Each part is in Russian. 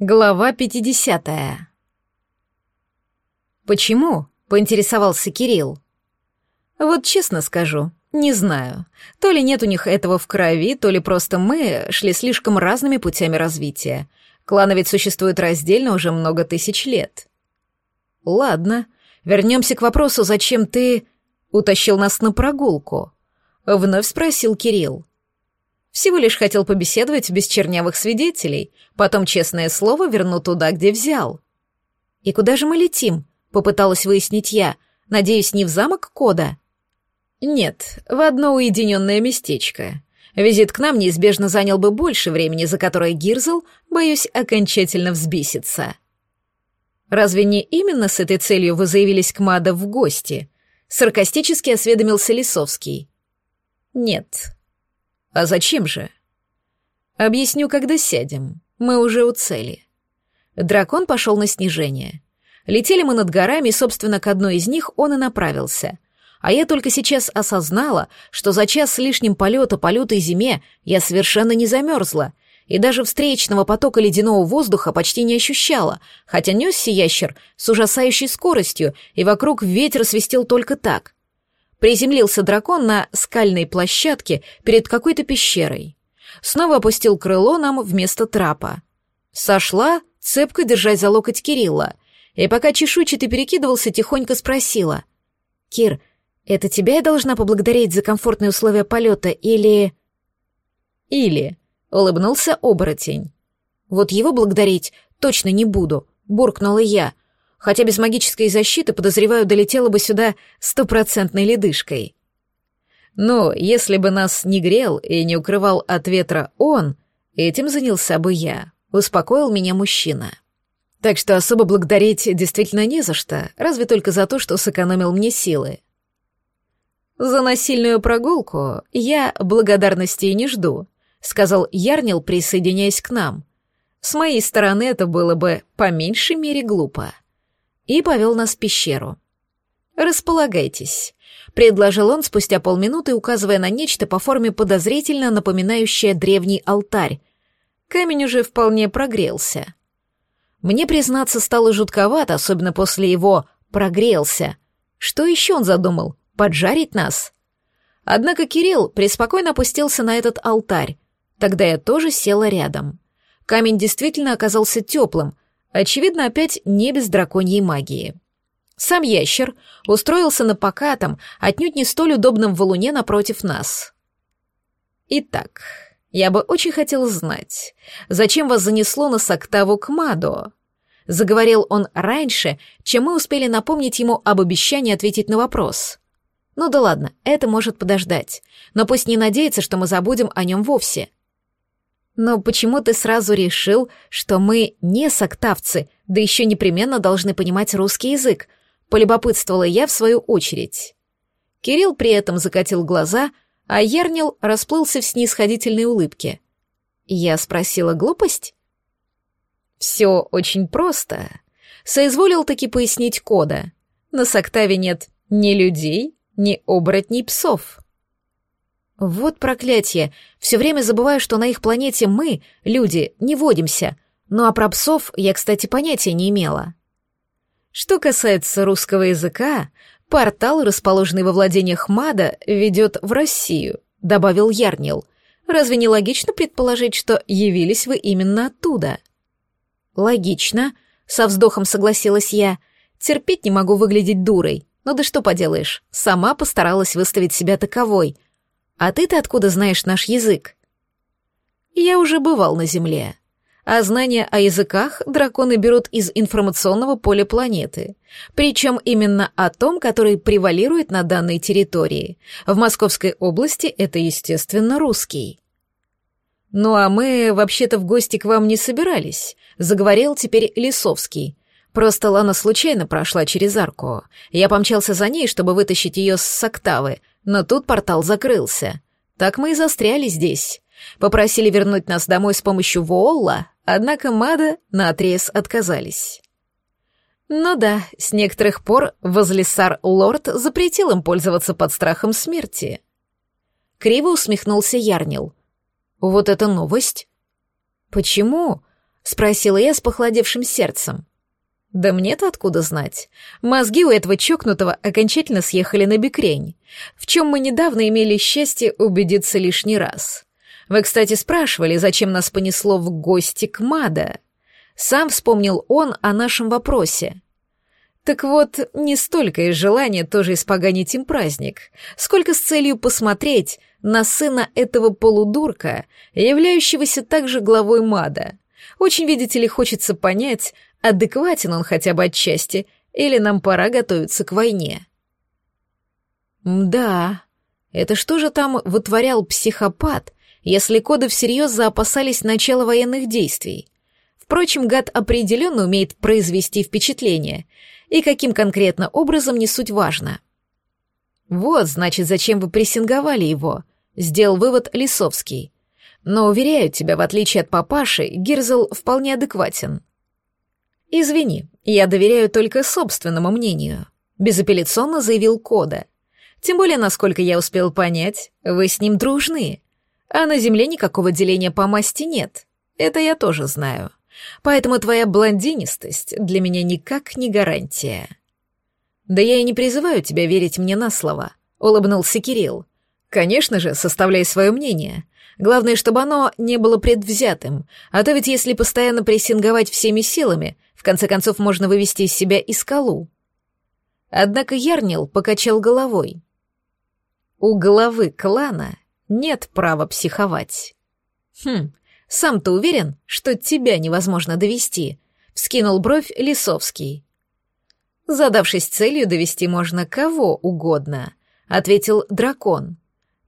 Глава 50. Почему? поинтересовался Кирилл. Вот честно скажу, не знаю. То ли нет у них этого в крови, то ли просто мы шли слишком разными путями развития. Кланы ведь существуют раздельно уже много тысяч лет. Ладно, вернемся к вопросу, зачем ты утащил нас на прогулку? Вновь спросил Кирилл. Всего лишь хотел побеседовать без чернявых свидетелей, потом, честное слово, верну туда, где взял. «И куда же мы летим?» — попыталась выяснить я. «Надеюсь, не в замок Кода?» «Нет, в одно уединенное местечко. Визит к нам неизбежно занял бы больше времени, за которое Гирзл, боюсь, окончательно взбесится». «Разве не именно с этой целью вы заявились к Мада в гости?» — саркастически осведомился Лисовский. «Нет, а зачем же? Объясню, когда сядем. Мы уже у цели. Дракон пошел на снижение. Летели мы над горами, и, собственно, к одной из них он и направился. А я только сейчас осознала, что за час с лишним полета по лютой зиме я совершенно не замерзла, и даже встречного потока ледяного воздуха почти не ощущала, хотя несся ящер с ужасающей скоростью, и вокруг ветер свистел только так. Приземлился дракон на скальной площадке перед какой-то пещерой. Снова опустил крыло нам вместо трапа. Сошла, цепко держась за локоть Кирилла, и пока чешуйчатый перекидывался, тихонько спросила. «Кир, это тебя я должна поблагодарить за комфортные условия полета или...» «Или...» — улыбнулся оборотень. «Вот его благодарить точно не буду», — буркнула я, хотя без магической защиты, подозреваю, долетела бы сюда стопроцентной ледышкой. Но если бы нас не грел и не укрывал от ветра он, этим занялся бы я, успокоил меня мужчина. Так что особо благодарить действительно не за что, разве только за то, что сэкономил мне силы. «За насильную прогулку я благодарности не жду», — сказал Ярнил, присоединяясь к нам. «С моей стороны это было бы по меньшей мере глупо» и повел нас в пещеру. «Располагайтесь», — предложил он спустя полминуты, указывая на нечто по форме подозрительно напоминающее древний алтарь. Камень уже вполне прогрелся. Мне, признаться, стало жутковато, особенно после его «прогрелся». Что еще он задумал? Поджарить нас? Однако Кирилл преспокойно опустился на этот алтарь. Тогда я тоже села рядом. Камень действительно оказался теплым, Очевидно, опять не без драконьей магии. Сам ящер устроился на покатом, отнюдь не столь удобном валуне напротив нас. «Итак, я бы очень хотел знать, зачем вас занесло на Соктаву к Мадо?» Заговорил он раньше, чем мы успели напомнить ему об обещании ответить на вопрос. «Ну да ладно, это может подождать, но пусть не надеется, что мы забудем о нем вовсе. Но почему ты сразу решил, что мы не соктавцы, да еще непременно должны понимать русский язык? Полюбопытствовала я в свою очередь. Кирилл при этом закатил глаза, а Ернил расплылся в снисходительной улыбке. Я спросила глупость? Все очень просто. Соизволил таки пояснить кода. На Соктаве нет ни людей, ни оборотней псов. Вот проклятие. Все время забываю, что на их планете мы, люди, не водимся. Ну а про псов я, кстати, понятия не имела. Что касается русского языка, портал, расположенный во владениях Мада, ведет в Россию, добавил Ярнил. Разве не логично предположить, что явились вы именно оттуда? Логично, со вздохом согласилась я. Терпеть не могу выглядеть дурой. Ну да что поделаешь, сама постаралась выставить себя таковой — а ты-то откуда знаешь наш язык? Я уже бывал на Земле. А знания о языках драконы берут из информационного поля планеты. Причем именно о том, который превалирует на данной территории. В Московской области это, естественно, русский. «Ну а мы вообще-то в гости к вам не собирались», — заговорил теперь Лисовский. «Просто Лана случайно прошла через арку. Я помчался за ней, чтобы вытащить ее с октавы, но тут портал закрылся. Так мы и застряли здесь. Попросили вернуть нас домой с помощью Воолла, однако Мада наотрез отказались. Ну да, с некоторых пор Возлисар Лорд запретил им пользоваться под страхом смерти. Криво усмехнулся Ярнил. Вот это новость. Почему? спросила я с похолодевшим сердцем. Да мне-то откуда знать? Мозги у этого чокнутого окончательно съехали на бекрень, в чем мы недавно имели счастье убедиться лишний раз. Вы, кстати, спрашивали, зачем нас понесло в гости к Мада. Сам вспомнил он о нашем вопросе. Так вот, не столько из желания тоже испоганить им праздник, сколько с целью посмотреть на сына этого полудурка, являющегося также главой Мада. Очень, видите ли, хочется понять, адекватен он хотя бы отчасти, или нам пора готовиться к войне. Да, это что же там вытворял психопат, если коды всерьез заопасались начала военных действий? Впрочем, гад определенно умеет произвести впечатление, и каким конкретно образом не суть важно. Вот, значит, зачем вы прессинговали его, сделал вывод Лисовский. Но, уверяю тебя, в отличие от папаши, Гирзел вполне адекватен. «Извини, я доверяю только собственному мнению», — безапелляционно заявил Кода. «Тем более, насколько я успел понять, вы с ним дружны. А на Земле никакого деления по масти нет. Это я тоже знаю. Поэтому твоя блондинистость для меня никак не гарантия». «Да я и не призываю тебя верить мне на слово», — улыбнулся Кирилл. «Конечно же, составляй свое мнение. Главное, чтобы оно не было предвзятым, а то ведь если постоянно прессинговать всеми силами, в конце концов, можно вывести из себя и скалу. Однако Ярнил покачал головой. У головы клана нет права психовать. Хм, сам-то уверен, что тебя невозможно довести, вскинул бровь Лисовский. Задавшись целью, довести можно кого угодно, ответил дракон.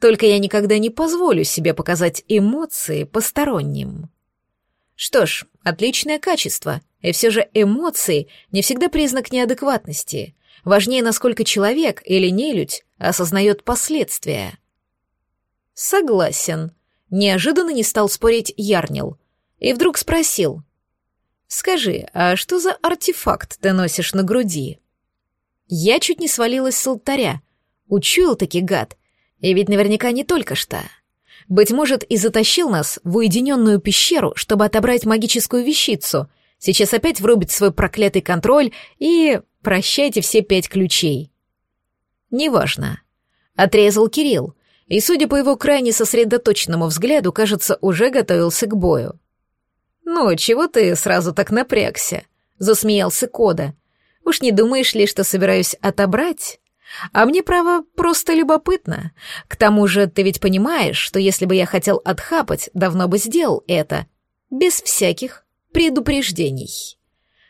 Только я никогда не позволю себе показать эмоции посторонним. Что ж, отличное качество, и все же эмоции не всегда признак неадекватности. Важнее, насколько человек или нелюдь осознает последствия. Согласен. Неожиданно не стал спорить Ярнил. И вдруг спросил. «Скажи, а что за артефакт ты носишь на груди?» Я чуть не свалилась с алтаря. Учуял таки гад. И ведь наверняка не только что. Быть может, и затащил нас в уединенную пещеру, чтобы отобрать магическую вещицу. Сейчас опять врубит свой проклятый контроль и... Прощайте все пять ключей. Неважно. Отрезал Кирилл, и, судя по его крайне сосредоточенному взгляду, кажется, уже готовился к бою. «Ну, чего ты сразу так напрягся?» — засмеялся Кода. «Уж не думаешь ли, что собираюсь отобрать?» А мне, право, просто любопытно. К тому же ты ведь понимаешь, что если бы я хотел отхапать, давно бы сделал это. Без всяких предупреждений.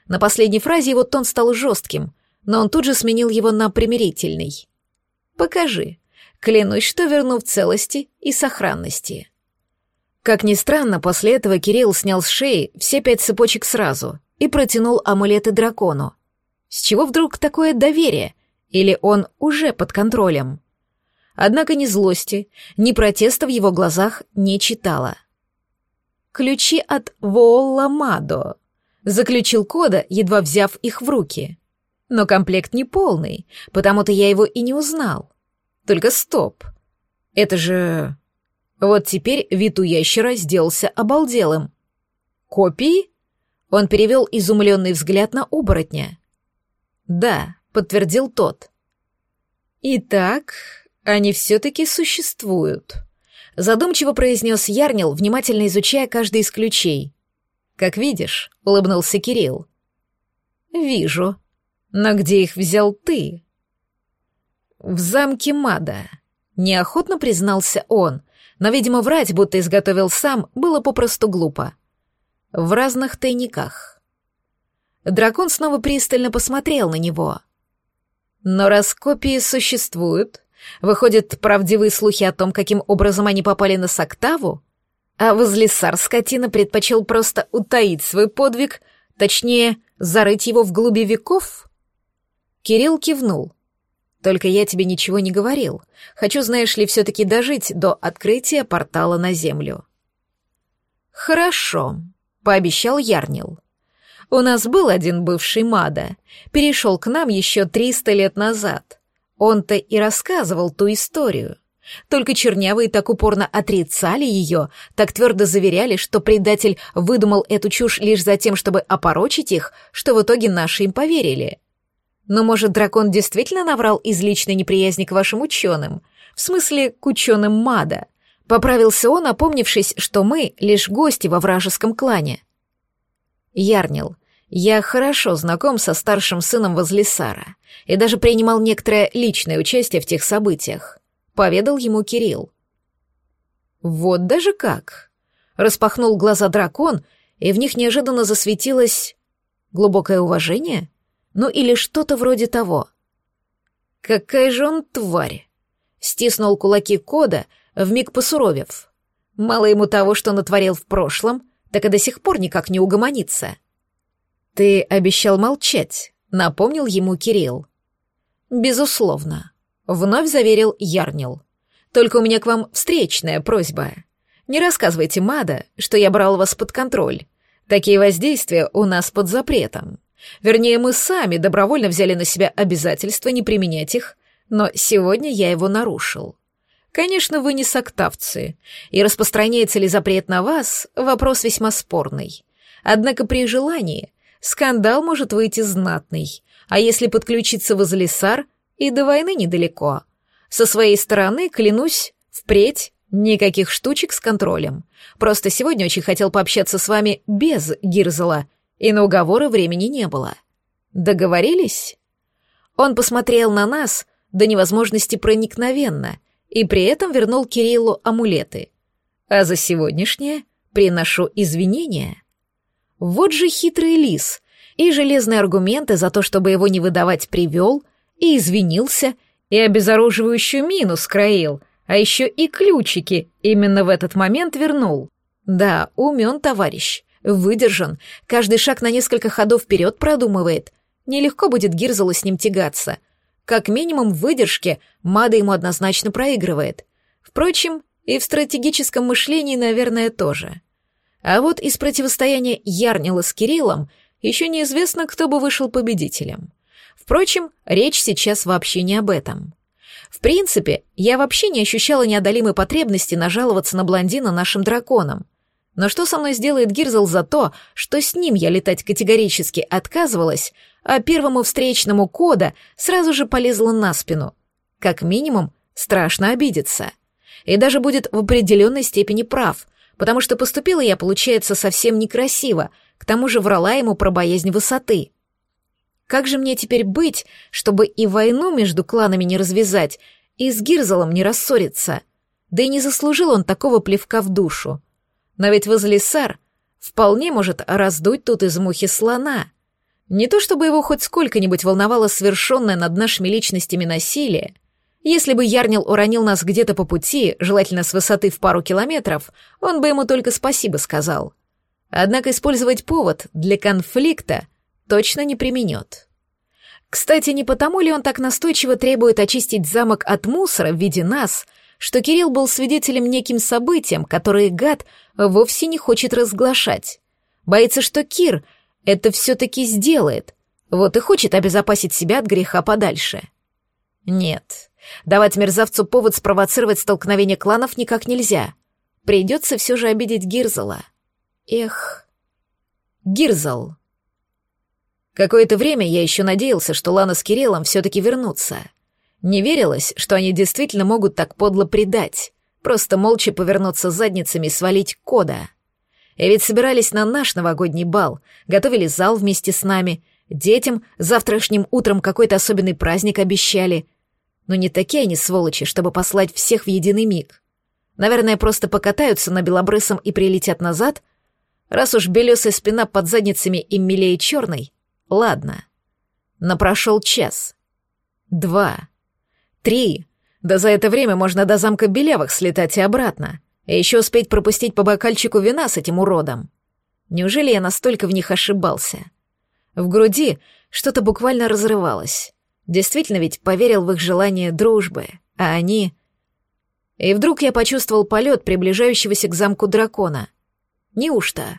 На последней фразе его тон стал жестким, но он тут же сменил его на примирительный. «Покажи. Клянусь, что верну в целости и сохранности». Как ни странно, после этого Кирилл снял с шеи все пять цепочек сразу и протянул амулеты дракону. С чего вдруг такое доверие — или он уже под контролем? Однако ни злости, ни протеста в его глазах не читала. «Ключи от Волла Мадо», — заключил Кода, едва взяв их в руки. «Но комплект не полный, потому-то я его и не узнал. Только стоп. Это же...» Вот теперь вид у ящера сделался обалделым. «Копии?» Он перевел изумленный взгляд на оборотня. «Да, подтвердил тот. «Итак, они все-таки существуют», — задумчиво произнес Ярнил, внимательно изучая каждый из ключей. «Как видишь», — улыбнулся Кирилл. «Вижу. Но где их взял ты?» «В замке Мада», — неохотно признался он, но, видимо, врать, будто изготовил сам, было попросту глупо. «В разных тайниках». Дракон снова пристально посмотрел на него. Но раз копии существуют, выходят правдивые слухи о том, каким образом они попали на Соктаву, а возлесар скотина предпочел просто утаить свой подвиг, точнее, зарыть его в глуби веков? Кирилл кивнул. Только я тебе ничего не говорил. Хочу, знаешь ли, все-таки дожить до открытия портала на Землю. Хорошо, пообещал Ярнил. У нас был один бывший Мада, перешел к нам еще 300 лет назад. Он-то и рассказывал ту историю. Только чернявые так упорно отрицали ее, так твердо заверяли, что предатель выдумал эту чушь лишь за тем, чтобы опорочить их, что в итоге наши им поверили. Но, может, дракон действительно наврал из личной неприязни к вашим ученым? В смысле, к ученым Мада? Поправился он, опомнившись, что мы лишь гости во вражеском клане. Ярнил, я хорошо знаком со старшим сыном Возлисара и даже принимал некоторое личное участие в тех событиях поведал ему Кирилл. Вот даже как. Распахнул глаза дракон, и в них неожиданно засветилось глубокое уважение, ну или что-то вроде того. Какая же он тварь! Стиснул кулаки Кода, вмиг посуровев. Мало ему того, что натворил в прошлом, так и до сих пор никак не угомонится. Ты обещал молчать, напомнил ему Кирилл. Безусловно. Вновь заверил Ярнил. Только у меня к вам встречная просьба. Не рассказывайте Мада, что я брал вас под контроль. Такие воздействия у нас под запретом. Вернее, мы сами добровольно взяли на себя обязательство не применять их, но сегодня я его нарушил. Конечно, вы не соктавцы, и распространяется ли запрет на вас — вопрос весьма спорный. Однако при желании скандал может выйти знатный, а если подключиться Возлисар — и до войны недалеко. Со своей стороны, клянусь, впредь никаких штучек с контролем. Просто сегодня очень хотел пообщаться с вами без Гирзела, и на уговоры времени не было. Договорились? Он посмотрел на нас до невозможности проникновенно и при этом вернул Кириллу амулеты. А за сегодняшнее приношу извинения. Вот же хитрый лис, и железные аргументы за то, чтобы его не выдавать, привел — и извинился, и обезоруживающую мину скроил, а еще и ключики именно в этот момент вернул. Да, умен товарищ, выдержан, каждый шаг на несколько ходов вперед продумывает. Нелегко будет Гирзелу с ним тягаться. Как минимум в выдержке Мада ему однозначно проигрывает. Впрочем, и в стратегическом мышлении, наверное, тоже. А вот из противостояния Ярнила с Кириллом еще неизвестно, кто бы вышел победителем. Впрочем, речь сейчас вообще не об этом. В принципе, я вообще не ощущала неодолимой потребности нажаловаться на блондина нашим драконам. Но что со мной сделает Гирзл за то, что с ним я летать категорически отказывалась, а первому встречному кода сразу же полезла на спину? Как минимум, страшно обидеться. И даже будет в определенной степени прав, потому что поступила я, получается, совсем некрасиво, к тому же врала ему про боязнь высоты. Как же мне теперь быть, чтобы и войну между кланами не развязать, и с Гирзалом не рассориться? Да и не заслужил он такого плевка в душу. Но ведь Возлисар вполне может раздуть тут из мухи слона. Не то чтобы его хоть сколько-нибудь волновало совершенное над нашими личностями насилие. Если бы Ярнил уронил нас где-то по пути, желательно с высоты в пару километров, он бы ему только спасибо сказал. Однако использовать повод для конфликта — точно не применет. Кстати, не потому ли он так настойчиво требует очистить замок от мусора в виде нас, что Кирилл был свидетелем неким событиям, которые гад вовсе не хочет разглашать. Боится, что Кир это все-таки сделает, вот и хочет обезопасить себя от греха подальше. Нет, давать мерзавцу повод спровоцировать столкновение кланов никак нельзя. Придется все же обидеть Гирзела. Эх, Гирзал. Какое-то время я еще надеялся, что Лана с Кириллом все-таки вернутся. Не верилось, что они действительно могут так подло предать, просто молча повернуться задницами и свалить кода. И ведь собирались на наш новогодний бал, готовили зал вместе с нами, детям завтрашним утром какой-то особенный праздник обещали. Но не такие они сволочи, чтобы послать всех в единый миг. Наверное, просто покатаются на белобрысом и прилетят назад, раз уж белесая спина под задницами им милее черной, Ладно. Но прошел час. Два. Три. Да за это время можно до замка Белявых слетать и обратно. И еще успеть пропустить по бокальчику вина с этим уродом. Неужели я настолько в них ошибался? В груди что-то буквально разрывалось. Действительно ведь поверил в их желание дружбы, а они... И вдруг я почувствовал полет приближающегося к замку дракона. Неужто?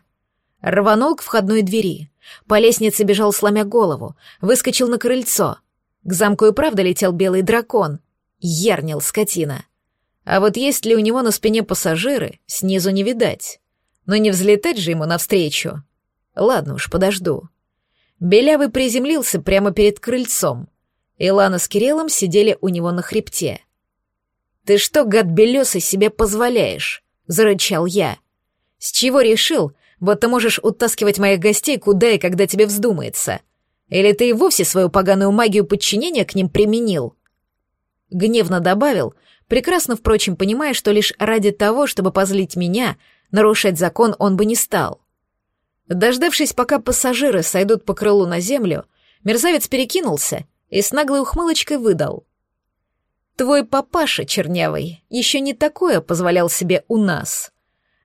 Рванул к входной двери. По лестнице бежал, сломя голову, выскочил на крыльцо. К замку и правда летел белый дракон. Ярнил скотина. А вот есть ли у него на спине пассажиры, снизу не видать. Но не взлетать же ему навстречу. Ладно уж, подожду. Белявый приземлился прямо перед крыльцом. Илана с Кириллом сидели у него на хребте. «Ты что, гад белесый, себе позволяешь?» — зарычал я. «С чего решил, вот ты можешь утаскивать моих гостей куда и когда тебе вздумается? Или ты и вовсе свою поганую магию подчинения к ним применил?» Гневно добавил, прекрасно, впрочем, понимая, что лишь ради того, чтобы позлить меня, нарушать закон он бы не стал. Дождавшись, пока пассажиры сойдут по крылу на землю, мерзавец перекинулся и с наглой ухмылочкой выдал. «Твой папаша, чернявый, еще не такое позволял себе у нас.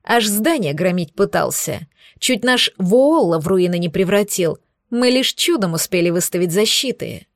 Аж здание громить пытался. Чуть наш Воолла в руины не превратил. Мы лишь чудом успели выставить защиты».